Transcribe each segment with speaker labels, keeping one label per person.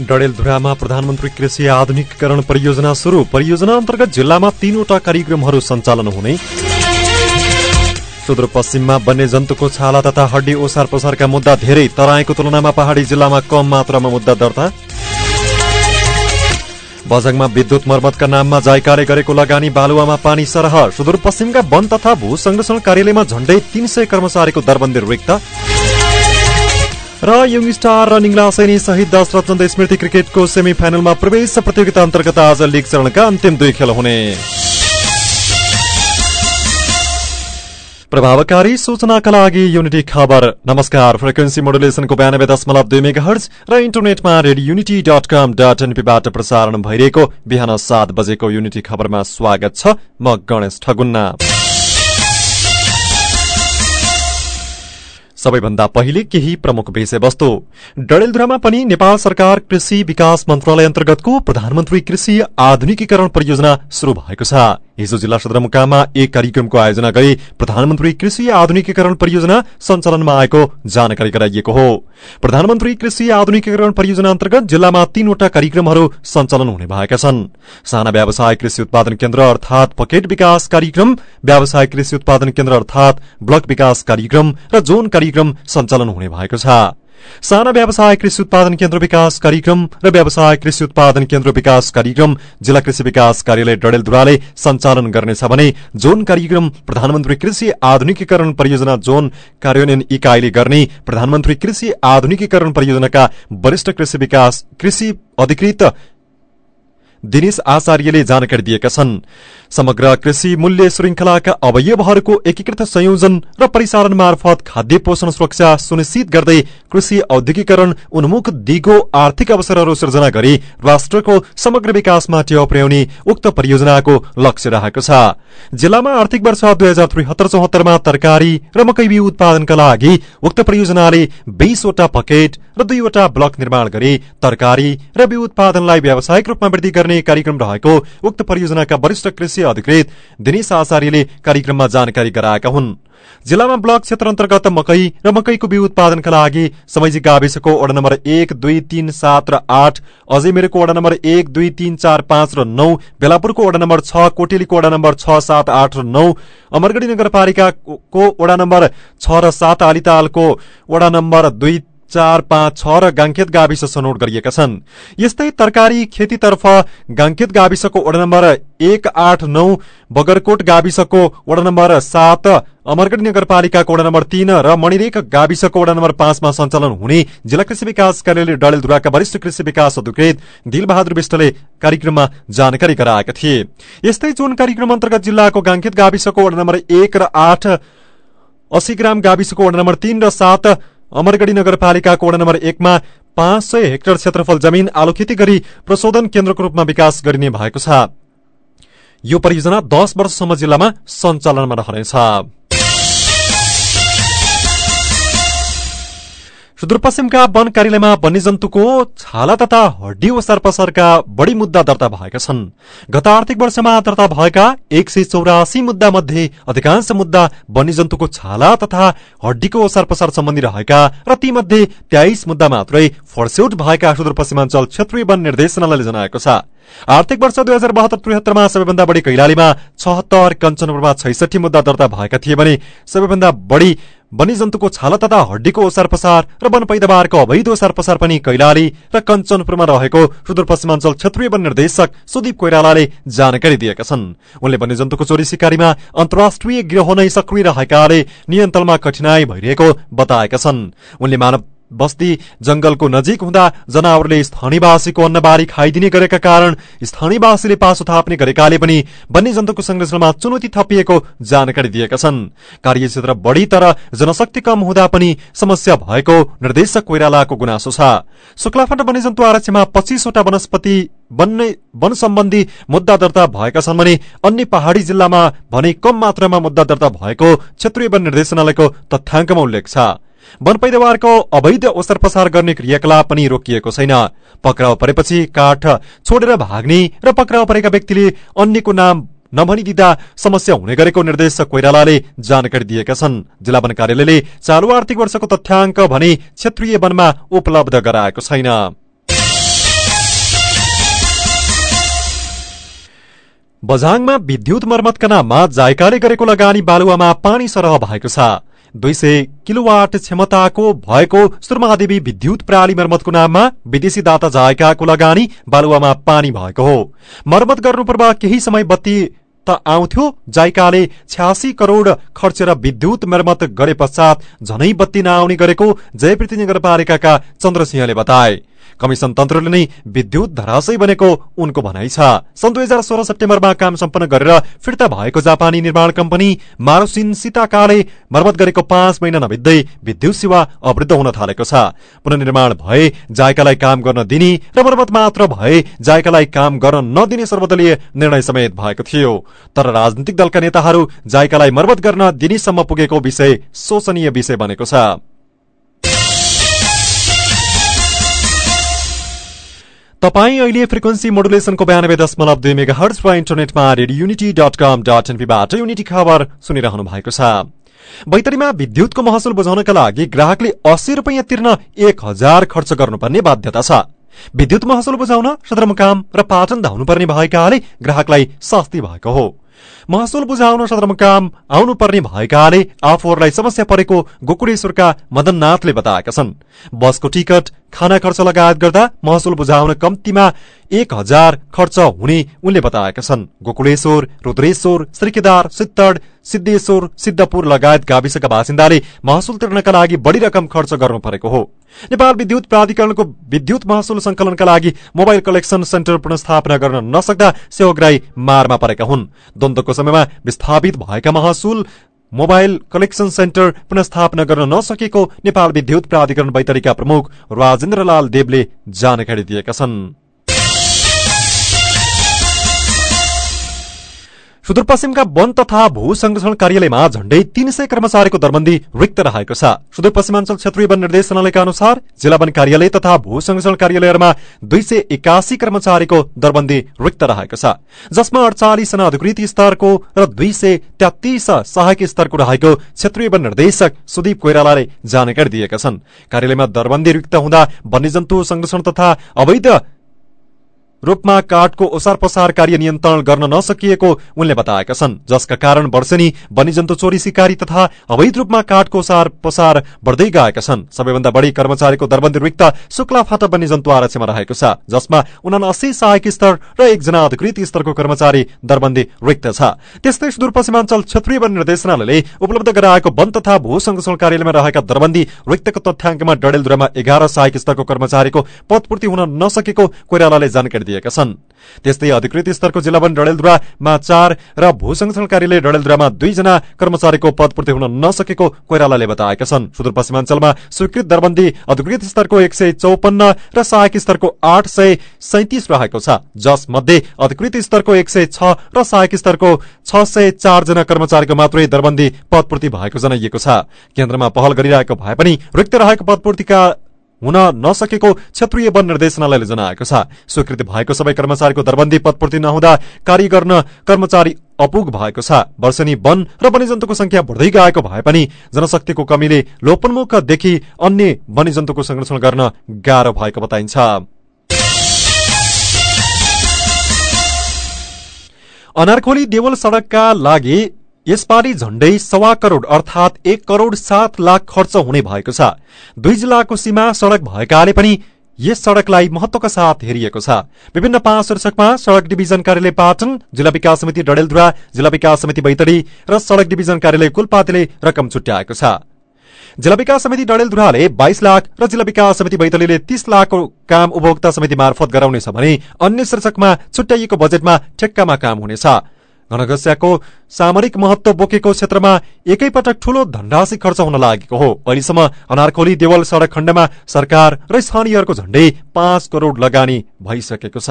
Speaker 1: डडेलधुरामा प्रधानमन्त्री कृषि आधुनिकीकरण परियोजना शुरू परियोजना अन्तर्गत जिल्लामा तीनवटा कार्यक्रमहरू सञ्चालन हुने। सुदूरपश्चिममा वन्यजन्तुको छाला तथा हड्डी ओसार पसारका मुद्दा धेरै। तराईको तुलनामा पहाड़ी जिल्लामा कम मात्रामा मुद्दा दर्ता। बझङमा विद्युत मर्मतका नाममा जायकाले गरेको लगानी बालुवामा पानी सरह। सुदूरपश्चिमका वन तथा भू संरक्षण कार्यालयमा झण्डै तीन कर्मचारीको दरबन्दी रिक्त। र यङ स्टार र निङ्ला सैनी सहित दशरथ चन्द स्मृति क्रिकेटको सेमी फाइनलमा प्रवेश प्रतियोगिता अन्तर्गत आज लिग चरणका अन्तिम दुई खेल हुने। प्रभावकारी सूचनाका लागि युनिटी खबर। नमस्कार फ्रिक्वेन्सी मोडुलेसनको बयानब्बे दशमलव दुई मेगा हर्ज र इन्टरनेटमा radio Unity dot com dot एनपीबाट प्रसारण भइरहेको बिहान सात बजेको युनिटी खबरमा स्वागत छ म गणेश ठगुन्ना। सबैभन्दा पहिले केही प्रमुख विषयवस्तु। डडेलधुरामा पनि नेपाल सरकार कृषि विकास मन्त्रालय अन्तर्गतको प्रधानमन्त्री कृषि आधुनिकीकरण परियोजना शुरू भएको छ। हिजो जिल्ला सदरमुकाममा एक कार्यक्रमको आयोजना गरी प्रधानमन्त्री कृषि आधुनिकीकरण परियोजना सञ्चालनमा आएको जानकारी गराइएको हो। प्रधानमन्त्री कृषि आधुनिकीकरण परियोजना अन्तर्गत जिल्लामा तीनवटा कार्यक्रमहरू सञ्चालन हुने भएका छन्। साना व्यवसाय कृषि उत्पादन केन्द्र अर्थात पकेट विकास कार्यक्रम व्यवसाय कृषि उत्पादन केन्द्र अर्थात ब्लक विकास कार्यक्रम र जोन कार्यक्रम सञ्चालन हुने भएको छ। साना व्यवसाय कृषि उत्पादन केन्द्र विकास कार्यक्रम र व्यवसाय कृषि उत्पादन केन्द्र विकास कार्यक्रम जिल्ला कृषि विकास कार्यालय डडेलधुराले सञ्चालन गर्नेछ भने जोन कार्यक्रम प्रधानमन्त्री कृषि आधुनिकीकरण परियोजना जोन कार्यान्वयन इकाइले गर्ने प्रधानमन्त्री कृषि आधुनिकीकरण परियोजनाका वरिष्ठ कृषि विकास कृषि अधिकृत दिनेश आचार्यले जानकारी दिएका छन् समग्र कृषि मूल्य श्रृंखलाका अवयवहरूको एकीकृत संयोजन र परिचालन मार्फत खाद्य पोषण सुरक्षा सुनिश्चित गर्दै कृषि औद्योगिकरण उन्मुख दिगो आर्थिक अवसरहरू सृजना गरी राष्ट्रको समग्र विकासमा टेवा पुर्याउने उक्त परियोजनाको लक्ष्य रहेको छ। जिल्लामा आर्थिक वर्ष दुई हजार त्रिहत्तर चौहत्तरमा तरकारी र मकै बिउ उत्पादनका लागि उक्त परियोजनाले बीसवटा पकेट र दुईवटा ब्लक निर्माण गरी तरकारी र बिउ उत्पादनलाई व्यावसायिक रूपमा वृद्धि गर्ने कार्यक्रम रहेको उक्त परियोजनाका वरिष्ठ कृषि अधिकृत दिनेश आचार्यले कार्यक्रममा जानकारी गराएका हुन्। जिल्लामा ब्लक क्षेत्र अन्तर्गत मकै र मकैको बिउ उत्पादनका लागि समैजी गाविसको वडा नम्बर एक दुई तीन सात र आठ अजयमेरको वडा नम्बर एक दुई तीन चार पाँच र नौ बेलापुरको वडा नम्बर छ कोटेलीको वडा नम्बर छ सात आठ र नौ अमरगढी नगरपालिकाको वडा नम्बर छ र सात आलितालको वडा नम्बर दुई चार पाँच छ र गाङखेत गाविस छनौट गरिएका छन्। यस्तै तरकारी खेतीतर्फ गाङखेत गाविसको वडा नम्बर एक आठ नौ बगरकोट गाविसको वडा नम्बर सात अमरगढी नगरपालिकाको वडा नम्बर तीन र मणिरेक गाविसको वडा नम्बर पाँचमा सञ्चालन हुने जिल्ला कृषि विकास कार्यालय डडेलधुराका वरिष्ठ कृषि विकास अधिकृत दिलबहादुर विष्टले कार्यक्रममा जानकारी गराएका थिए। यस्तै जोन कार्यक्रम अन्तर्गत जिल्लाको गाङखेत गाविसको वडा नम्बर एक र आठ अस्सी ग्राम गाविसको वडा नम्बर तीन र सात अमरगढी नगरपालिकाको वडा नम्बर एकमा पाँच सय हेक्टर क्षेत्रफल जमीन आलु खेती गरी प्रशोधन केन्द्रको रूपमा विकास गरिने भएको छ। यो परियोजना दश वर्षसम्म जिल्लामा सञ्चालनमा रहनेछ। सुदूरपश्चिमका वन कार्यालयमा वन्यजन्तुको छाला तथा हड्डी ओसार पसारका बढ़ी मुद्दा दर्ता भएका छन्। गत आर्थिक वर्षमा दर्ता भएका एक सय चौरासी मुद्दा मध्ये अधिकांश मुद्दा वन्यजन्तुको छाला तथा हड्डीको ओसार पसार सम्बन्धी रहेका र ती मध्ये तेइस मुद्दा मात्रै फर्स्यौट भएका सुदूरपश्चिमाञ्चल क्षेत्रीय वन निर्देशनालयले जनाएको छ। आर्थिक वर्ष दुई हजार बहत्तर त्रिहत्तरमा सबैभन्दा बढी कैलालीमा छहत्तर कञ्चनपुरमा छैसठी मुद्दा दर्ता भएका थिए भने सबैभन्दा बढी वन्यजन्तुको छाला तथा हड्डीको ओसार पसार र वन पैदावारको अवैध ओसार पसार पनि कैलाली र कञ्चनपुरमा रहेको सुदूरपश्चिमाञ्चल क्षेत्रीय वन निर्देशक सुदीप कोइरालाले जानकारी दिएका छन्। उनले वन्यजन्तुको चोरी सिकारीमा अन्तर्राष्ट्रिय गिरोह नै सक्रिय रहेकाले नियन्त्रणमा कठिनाई भइरहेको बताएका छन्। उनले मानव बस्ती जंगलको नजिक हुँदा जनावरले स्थानीयवासीको अन्नबारी खाइदिने गरेका कारण स्थानीयवासीले पासो थाप्ने गरेकाले पनि वन्यजन्तुको संरक्षणमा चुनौती थपिएको जानकारी दिएका छन्। कार्यक्षेत्र बढ़ी तर जनशक्ति कम हुँदा पनि समस्या भएको निर्देशक कोइरालाको गुनासो छ। शुक्लाफण्ड वन्यजन्तु आरक्षमा पच्चीसवटा वनस्पति वन सम्बन्धी मुद्दा दर्ता भएका छन् भने अन्य पहाड़ी जिल्लामा भने कम मात्रामा मुद्दा दर्ता भएको क्षेत्रीय वन निर्देशनालयको तथ्याङ्कमा उल्लेख छ। वन पैदावारको अवैध ओसर पसार गर्ने क्रियाकलाप पनि रोकिएको छैन। पक्राउ परेपछि काठ छोडेर भाग्ने र पक्राउ परेका व्यक्तिले अन्यको नाम नभनिदिँदा समस्या हुने गरेको निर्देशक कोइरालाले जानकारी दिएका छन्। जिल्ला वन कार्यालयले चालु आर्थिक वर्षको तथ्याङ्क भने क्षेत्रीय वनमा उपलब्ध गराएको छैन। बझाङमा विद्युत मर्मतका नाममा जायकाले गरेको लगानी बालुवामा पानी सरह भएको छ। दुई सय किलोवाट क्षमताको भएको सुरमादेवी विद्युत प्रणाली मर्मतको नाममा विदेशी दाता जायकाको लगानी बालुवामा पानी भएको हो। मर्मत गर्नुपर्दा केही समय बत्ती त आउँथ्यो जाइकाले छ्यासी करोड़ खर्चेर विद्युत मर्मत गरे पश्चात झनै बत्ती नआउने गरेको जयपृथ्वी नगरपालिकाका चन्द्रसिंहले बताए। कमिशन तन्त्रले नै विद्युत धराशय बनेको उनको भनाइ छ। सन् दुई हजार सोह्र सेप्टेम्बरमा काम सम्पन्न गरेर फिर्ता भएको जापानी निर्माण कम्पनी मारोसिन सीताकाले मर्मत गरेको पाँच महिना नबित्दै विद्युत सेवा अवृद्ध हुन थालेको छ। पुननिर्माण भए जायकालाई काम गर्न दिने र मर्मत मात्र भए जायकालाई काम गर्न नदिने सर्वदलीय निर्णय समेत भएको थियो। तर राजनीतिक दलका नेताहरू जायकालाई मर्मत गर्न दिनेसम्म पुगेको विषय शोचनीय विषय बनेको छ। तपाईँ अहिले फ्रिक्वेन्सी मोडुलेसनको बयानब्बे दशमलव दुई मेगा हर्च र इन्टरनेटमा radio Unity dot com dot एनपीबाट unity खबर सुनिरहनु भएको छ। बैतरीमा विद्युतको महसुल बुझाउनका लागि ग्राहकले अस्सी रुपियाँ तिर्न एक हजार खर्च गर्नुपर्ने बाध्यता छ। विद्युत महसुल बुझाउन सदरमुकाम र पाटन धाउनुपर्ने भएकाले ग्राहकलाई सस्ती भएको हो। महसुल बुझाउन सदरमुकाम आउनुपर्ने भएकाले आफूहरूलाई समस्या परेको गोकुलेश्वरका मदननाथले बताएका छन्। बसको टिकट खाना खर्च लगायत गर्दा महसुल बुझाउन कम्तीमा एक हजार खर्च हुने उनले बताएका छन्। गोकुलेश्वर रुद्रेश्वर श्रीकेदार सित्तड सिद्धेश्वर सिद्धपुर लगायत गाविसका बासिन्दाले महसुल तिर्नका लागि बढ़ी रकम खर्च गर्नु परेको हो। नेपाल विद्युत प्राधिकरणको विद्युत महसुल संकलनका लागि मोबाइल कलेक्सन सेन्टर पुनस्थापना गर्न नसक्दा सेवाग्राही मारमा परेका हुन्। द्वन्दको समयमा विस्थापित भएका महसुल मोबाइल कलेक्सन सेन्टर पुनस्थापना गर्न नसकेको नेपाल विद्युत प्राधिकरण बैतरीका प्रमुख राजेन्द्रलाल देवले जानकारी दिएका छन्। सुदूरपश्चिमका वन तथा भू संरक्षण कार्यालयमा झण्डै तीन सय कर्मचारीको दरबन्दी रिक्त रहेको छ। सुदूरपश्चिमाञ्चल क्षेत्रीय वन निर्देशनालयका अनुसार जिल्ला वन कार्यालय तथा भू संरक्षण कार्यालयहरूमा दुई कर्मचारीको दरबन्दी रिक्त रहेको छ। जसमा अडचालिसजना अधिकृत स्तरको र दुई सय तेत्तीस सहायक स्तरको रहेको क्षेत्रीय वन निर्देशक सुदीप कोइरालाले जानकारी दिएका छन्। कार्यालयमा दरबन्दी रिक्त हुँदा वन्यजन्तु संरक्षण तथा अवैध रूपमा काठको ओसार पसार कार्य नियन्त्रण गर्न नसकिएको उनले बताएका छन् जसका कारण वर्षेनी वन्यजन्तु चोरी सिकारी तथा अवैध रूपमा काठको ओसार पसार बढ्दै गएका छन्। सबैभन्दा बढ़ी कर्मचारीको दरबन्दी रिक्त शुक्ला फाटा वन्यजन्तु आरक्षमा रहेको छ जसमा उनासी सहायक स्तर र एकजना अधिकृत स्तरको कर्मचारी दरबन्दी रिक्त छ। त्यस्तै सुदूरपश्चिमाञ्चल क्षेत्रीय वन निर्देशनालयले उपलब्ध गराएको वन तथा भू संरक्षण कार्यालयमा रहेका दरबन्दी रिक्तको तथ्याङ्कमा डडेलधुरामा एघार सहायक स्तरको कर्मचारीको पदपूर्ति हुन नसकेको कोइरालाले जानकारी दिएका छन्। त्यस्तै अधिकृत स्तरको जिल्ला वन डडेलधुरामा चार र भू संरक्षण कार्यालय डडेलधुरामा दुईजना कर्मचारीको पदपूर्ति हुन नसकेको कोइरालाले बताएका छन्। सुदूरपश्चिमाञ्चलमा स्वीकृत दरबन्दी अधिकृत स्तरको एक सय चौपन्न र सहायक स्तरको आठ सय सैतिस रहेको छ। जसमध्ये अधिकृत स्तरको एक सय छ र सहायक स्तरको छ सय चारजना कर्मचारीको मात्रै दरबन्दी पदपूर्ति भएको जनाइएको छ। केन्द्रमा पहल गरिरहेको भए पनि रिक्त रहेको पदपूर्तिका हुन नसकेको क्षेत्रीय वन निर्देशनालयले जनाएको छ। स्वीकृति भएको सबै कर्मचारीको दरबन्दी पदपूर्ति नहुँदा कार्य गर्न कर्मचारी अपुग भएको छ। वर्षनी वन र वन्यजन्तुको संख्या बढ्दै गएको भए पनि जनशक्तिको कमीले लोपन्मुखदेखि अन्य वन्यजन्तुको संरक्षण गर्न गाह्रो भएको बताइन्छ। अनारखोली देवल सड़कका लागि यसपालि झण्डै सवा करोड़ अर्थात एक करोड़ सात लाख खर्च हुने भएको छ। दुई जिल्लाको सीमा सड़क भएकाले पनि यस सड़कलाई महत्वका साथ हेरिएको छ। विभिन्न पाँच शीर्षकमा सड़क डिभिजन कार्यालय पाटन जिल्ला विकास समिति डडेलधुरा जिल्ला विकास समिति बैतडी र सड़क डिभिजन कार्यालय कुलपातीले रकम छुट्याएको छ। जिल्ला विकास समिति डडेलधुराले बाइस लाख र जिल्ला विकास समिति बैतलीले तीस लाखको काम उपभोक्ता समिति मार्फत गराउनेछ भने अन्य शीर्षकमा छुट्याइएको बजेटमा ठेक्कामा काम हुनेछ। घनघस्याको सामरिक महत्व बोकेको क्षेत्रमा एकैपटक ठूलो धनराशि खर्च हुन लागेको हो। अहिलेसम्म अनारखोली देवल सड़क खण्डमा सरकार र स्थानीयहरूको झण्डै पाँच करोड़ लगानी भइसकेको छ।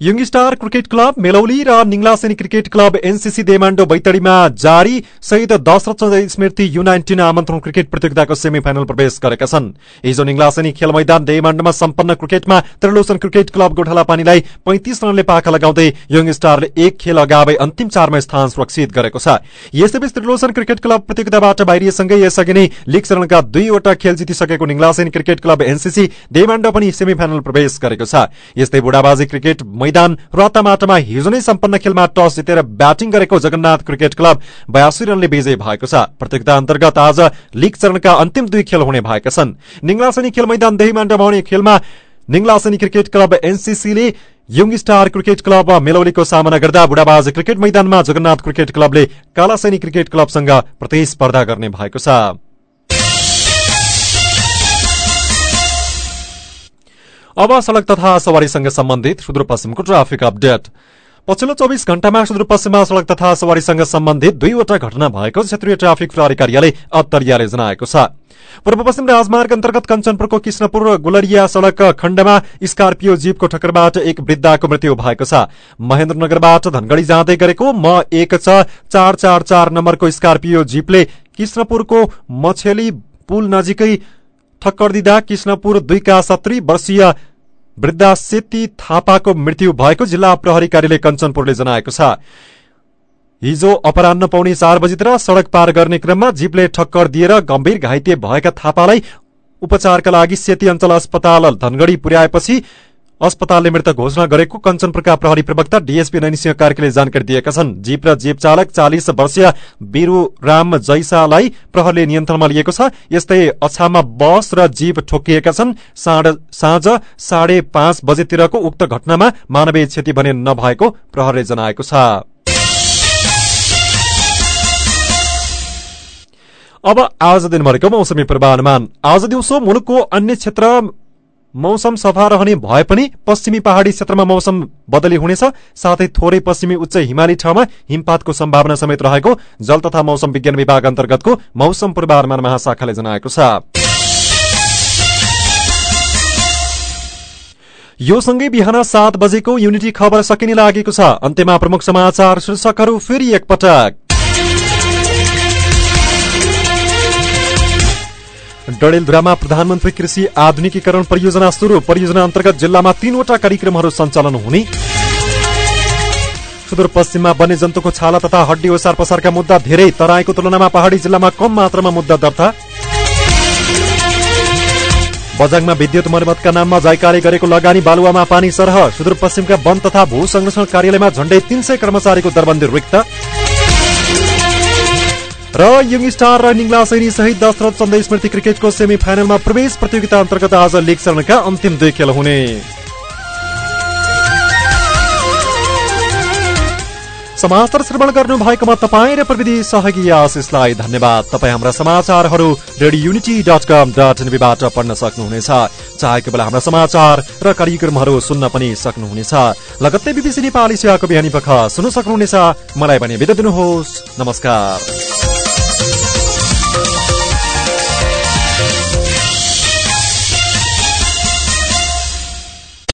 Speaker 1: Young star cricket club Melauli र Ninglaseni cricket club NCC Demando बैतडीमा जारी सहित दशरथ स्मृति यु नाइन्टिन आमन्त्रण क्रिकेट प्रतियोगिताको सेमी फाइनल प्रवेश गरेका छन् हिजो निङलासेनी खेल मैदान देमाण्डोमा सम्पन्न क्रिकेटमा त्रिलोचन क्रिकेट क्लब गोठाला पानीलाई पैंतिस रनले पाखा लगाउँदै यङ स्टारले एक खेल अगावै अन्तिम चारमा स्थान सुरक्षित गरेको छ यसैबीच त्रिलोचन क्रिकेट क्लब प्रतियोगिताबाट बाहिरिएसँगै यसअघि नै लीग चरणका दुईवटा खेल जितिसकेको Ninglaseni cricket club NCC Demando पनि सेमी फाइनल प्रवेश गरेको छ यस्तै बुढाबाजी क्रिकेट मैदान रत्तामाटामा हिजो नै सम्पन्न खेलमा टस जितेर ब्याटिङ गरेको जगन्नाथ क्रिकेट क्लब बयासी रनले विजय भएको छ। प्रतियोगिता अन्तर्गत आज लीग चरणका अन्तिम दुई खेल हुने भएका छन्। निङलासनी खेल मैदान देहीमाण्डमा हुने खेलमा निङलासनी क्रिकेट क्लब एनसीसीले युङ स्टार क्रिकेट क्लब मेलौलीको सामना गर्दा बुढाबाज क्रिकेट मैदानमा जगन्नाथ क्रिकेट क्लबले कालासैनी क्रिकेट क्लबसँग प्रतिस्पर्धा गर्ने भएको छ। अब सड़क तथा सवारीसँग सम्बन्धित सुदूरपश्चिमको ट्राफिक अपडेट। पछिल्लो चौबिस घण्टामा सुदूरपश्चिममा सड़क तथा सवारीसँग सम्बन्धित दुईवटा घटना भएको क्षेत्रीय ट्राफिक प्रहरी कार्यालय अत्तरियाले जनाएको छ। पूर्व पश्चिम राजमार्ग अन्तर्गत कञ्चनपुरको कृष्णपुर गुलरिया सड़क खण्डमा स्कार्पियो जीपको ठक्करबाट एक वृद्धाको मृत्यु भएको छ। महेन्द्रनगरबाट धनगढ़ी जाँदै गरेको म एक छ चार चार चार नम्बरको स्कार्पियो जीपले कृष्णपुरको मछेली पुल नजिकै ठक्कर दिँदा कृष्णपुर दुईका सत्री वर्षीय वृद्धा सेती थापाको मृत्यु भएको जिल्ला प्रहरी कार्यालय कञ्चनपुरले जनाएको छ। हिजो अपरान्न पाउने चार बजीतिर सड़क पार गर्ने क्रममा जीपले ठक्कर दिएर गम्भीर घाइते भएका थापालाई उपचारका लागि सेती अञ्चल अस्पताल धनगढ़ी पुर्याएपछि अस्पतालले मृत घोषणा गरेको कञ्चनपुरका प्रहरी प्रवक्ता डीएसपी नैनिसिंह कार्कीले जानकारी दिएका छन्। जीप र जीप चालक चालिस वर्षीय बिरू राम जैसालाई प्रहरले नियन्त्रणमा लिएको छ। यस्तै अछाममा बस र जीप ठोकिएका छन्। साँझ साढे पाँच बजेतिरको उक्त घटनामा मानवीय क्षति भने नभएको प्रहरले जनाएको छ। अब आज मौसमी पूर्वानुमान। आज दिउँसो मुलुकको अन्य क्षेत्र मौसम सफा रहने भए पनि पश्चिमी पहाड़ी क्षेत्रमा मौसम बदली हुनेछ साथै थोरै पश्चिमी उच्च हिमाली ठाउँमा हिमपातको सम्भावना समेत रहेको जल तथा मौसम विज्ञान विभाग अन्तर्गतको मौसम पूर्वानुमान महाशाखाले जनाएको छ। यो सँगै बिहान सात बजेको युनिटी खबर सकिने लागेको छ। अन्त्यमा प्रमुख समाचार शीर्षकहरू फेरि एकपटक। डडेलधुरामा प्रधानमन्त्री कृषि आधुनिकीकरण परियोजना शुरू परियोजना अन्तर्गत जिल्लामा तीनवटा कार्यक्रमहरू सञ्चालन हुने। सुदूरपश्चिममा वन्यजन्तुको छाला तथा हड्डी ओसार पसारका मुद्दा धेरै। तराईको तुलनामा पहाड़ी जिल्लामा कम मात्रामा मुद्दा दर्ता। बजाङमा विद्युत मर्मतका नाममा जायकाले गरेको लगानी बालुवामा पानी सरह। सुदूरपश्चिमका वन तथा भू संरक्षण कार्यालयमा झण्डै तीन कर्मचारीको दरबन्दी रिक्त। र यङ स्टार र निङ्ला सैनी सहित दशरथ चन्द स्मृति क्रिकेटको सेमी फाइनलमा प्रवेश प्रतियोगिता अन्तर्गत आज लिग चरणका अन्तिम दुई खेल हुने। समाचार श्रवण गर्नु भएकोमा तपाईँ र प्रविधि सहयोगी आशिषलाई धन्यवाद। तपाईँ हाम्रा समाचारहरू radio unity dot com dot एनबीबाट पढ्न सक्नुहुनेछ। चाहेको बेला हाम्रा समाचार र कार्यक्रमहरू सुन्न पनि सक्नुहुनेछ। लगत्तै बिबिसी नेपाली सेवाको बिहानी पख सुन्न सक्नुहुनेछ। मलाई पनि बिदा दिनुहोस्। नमस्कार।